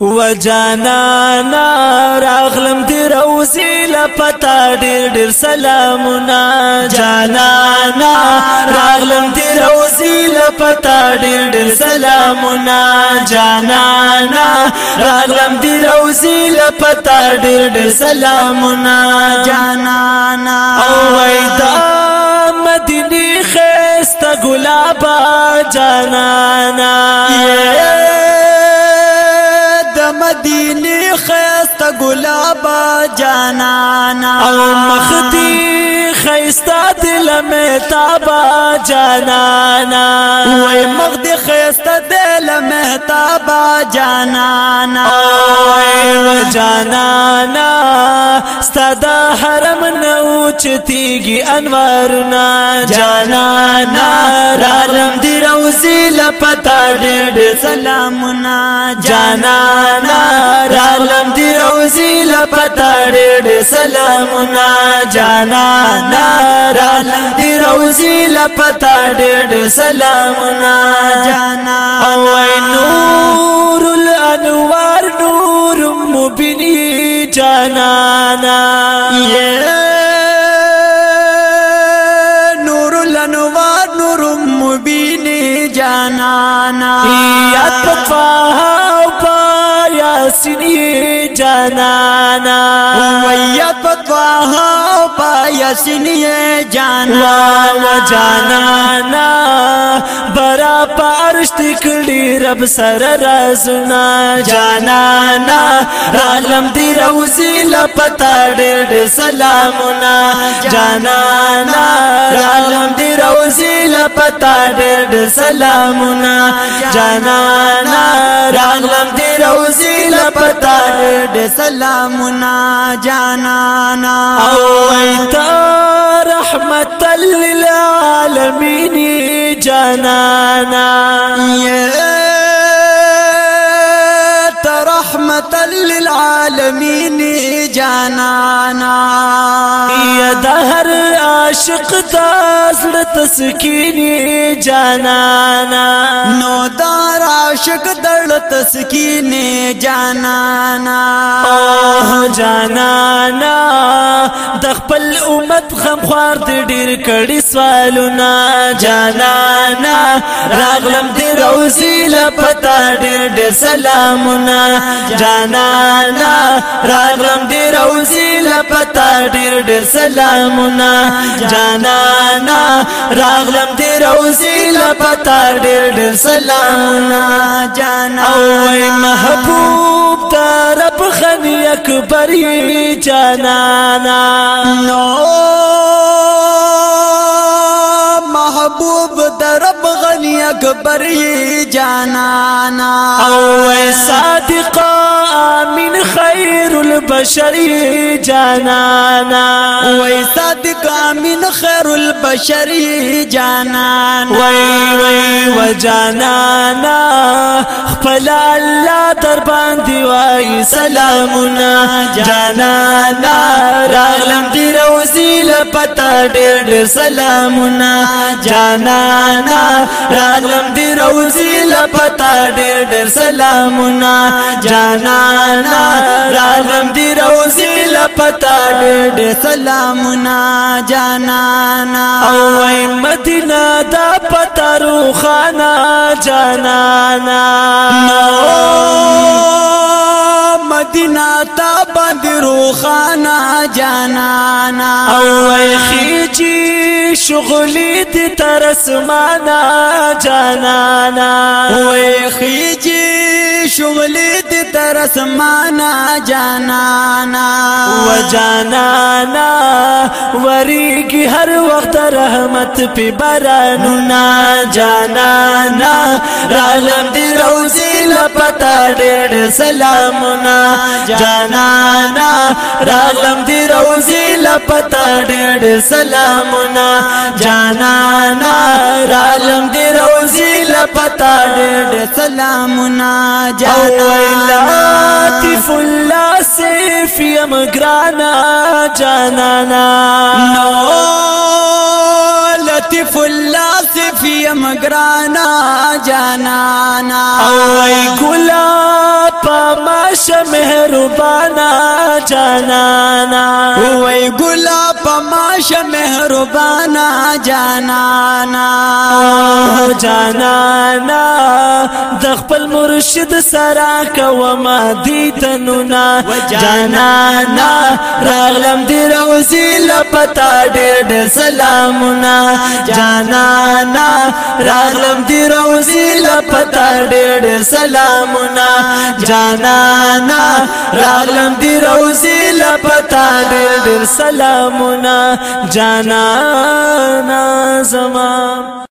و جانانا راغلم دی روزی لپتا ډیر ډیر سلامونه جانانا راغلم دی روزی لپتا ډیر ډیر سلامونه جانانا راغلم دی روزی لپتا ډیر ډیر سلامونه جانانا او وېدا مدینه خسته ګلابا جانانا yeah. خيستا ګلاب جانانا او مخدي خيستا دل مهتابا جانانا وای مخدي خيستا دل مهتابا جانانا او جانانا ستدا حرم نو چتيږي انوارنا جانانا وسیل پتا ډېر سلامونه جانانا رالم دی وسیل پتا ډېر سلامونه جانانا رالم دی وسیل پتا ډېر سلامونه جانا او نور الان جانانا يا تقوا یاسینی جانانا ویا پتواها پا یاسینی جانانا جانانا برا پا عرشت کلی رب سر رازنا جانانا رالم دی روزی لپتا ډېر ډېر سلامونه جانانا رالم دی روزی لپتا ډېر ډېر سلامونه جانانا پتا ډېر سلامونه جانانا او انت رحمت للعالمین جانانا يا رحمة للعالمين جانانا یا د هر عاشق د زړه تسکینی جانانا نو د عاشق د زړه تسکینی جانانا او جانانا د خپل امت غم خوار د ډیر کړي سوالونه جانانا راغلم د روزي لپتا ډیر ډیر سلامونه جانانا راغلم د روزي لپتا تا ډیر ډیر سلامونه جانانا راغلم دې روزي لپتا ډیر ډیر سلامونه جانا او محبوب تر په خني اکبري جانانا نو قبر یې جانانا او صادق امین خیر البشر جانانا وای صادق امین خیر البشر جانانا وای وای و جانانا خپل الله در باندې وای سلامونه جانا رالم دی روزی لپتا ډېر ډېر سلامونه جانا رالم دی روزی لپتا ډېر ډېر سلامونه جانا رالم دی روزی لپتا ډېر ډېر سلامونه جانا او مدینه دا پتا روخانا جانانا مدینہ تا بند روخانا جانانا او اوئی خیجی شغلی دی ترسمانا جانانا او اوئی خیجی شغلی تر اسمانا جانانا و جانانا وریږي هر وخت رحمت په بارانونا جانانا رالم دې روزي لپتا ډېر سلامونا جانانا رالم دې روزي لپتا ډېر سلامونا جانانا رالم پتا ڈ سلام جلا فلا صرف فیم گرانا جانا لطف اللہ صرف فیم گرانا جانانا ہوئے گلا پاماش مہروبانہ جانا ہوئے گلا پاماش مہروبانا جانا جانانا د خپل مرشد سره کوما دی تنونا جانانا راغلم دی روزي لپتا ډېر ډېر سلامونه جانانا راغلم دی روزي لپتا ډېر ډېر سلامونه جانانا راغلم دی روزي لپتا ډېر ډېر سلامونه جانانا زمان